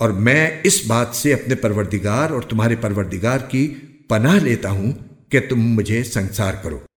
और मैं इस बात से अपने परवरदिगार और तुम्हारे परवरदिगार की पनाह लेता हूँ कि तुम मुझे संसार करो।